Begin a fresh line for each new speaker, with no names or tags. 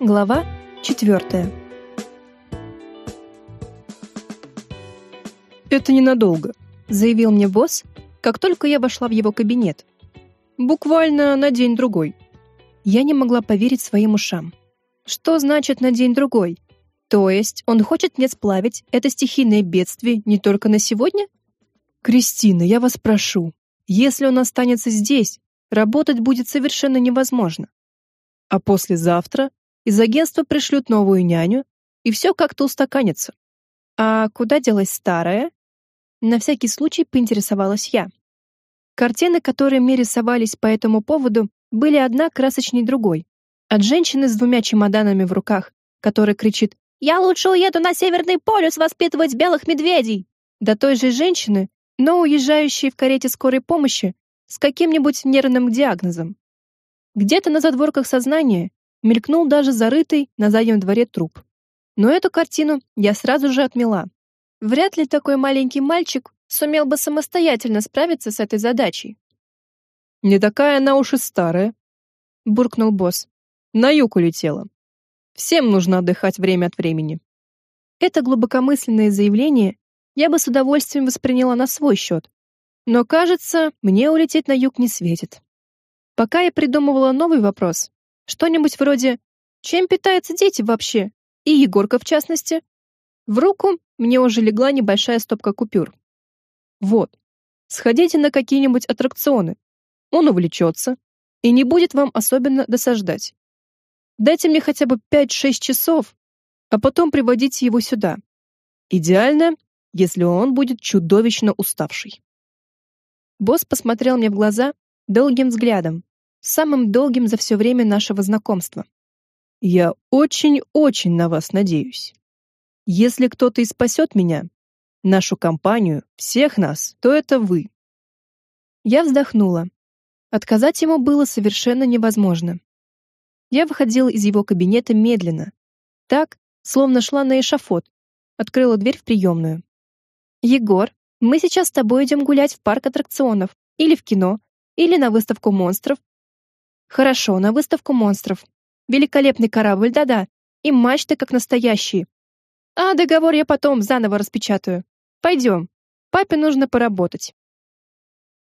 Глава четвертая.
«Это ненадолго», — заявил мне босс, как только я вошла в его кабинет. «Буквально на день-другой». Я не могла поверить своим ушам. Что значит «на день-другой»? То есть он хочет мне сплавить это стихийное бедствие не только на сегодня? Кристина, я вас прошу, если он останется здесь, работать будет совершенно невозможно. А послезавтра из агентства пришлют новую няню, и все как-то устаканится. А куда делась старая? На всякий случай поинтересовалась я. Картины, которые мне рисовались по этому поводу, были одна красочней другой. От женщины с двумя чемоданами в руках, которая кричит «Я лучше уеду на Северный полюс воспитывать белых медведей!» до той же женщины, но уезжающей в карете скорой помощи с каким-нибудь нервным диагнозом. Где-то на задворках сознания мелькнул даже зарытый на заднем дворе труп. Но эту картину я сразу же отмела. Вряд ли такой маленький мальчик сумел бы самостоятельно справиться с этой задачей.
«Не такая она уж и старая», — буркнул босс. «На юг улетела. Всем нужно отдыхать время от времени».
Это глубокомысленное заявление я бы с удовольствием восприняла на свой счет. Но, кажется, мне улететь на юг не светит. Пока я придумывала новый вопрос, что-нибудь вроде «Чем питаются дети вообще?» и Егорка в частности, в руку мне уже легла небольшая стопка купюр. Вот, сходите на какие-нибудь аттракционы. Он увлечется и не будет вам особенно досаждать. Дайте мне хотя бы 5-6 часов, а потом приводите его сюда. Идеально, если он будет чудовищно уставший. Босс посмотрел мне в глаза долгим взглядом, самым долгим за все время нашего знакомства.
Я очень-очень на вас надеюсь. Если кто-то и спасет меня, нашу компанию, всех нас, то это вы.
Я вздохнула. Отказать ему было совершенно невозможно. Я выходила из его кабинета медленно, так, словно шла на эшафот, открыла дверь в приемную. Егор, мы сейчас с тобой идем гулять в парк аттракционов, или в кино, или на выставку монстров. Хорошо, на выставку монстров. Великолепный корабль, да-да, и мачты как настоящие. А договор я потом заново распечатаю. Пойдем. Папе нужно поработать.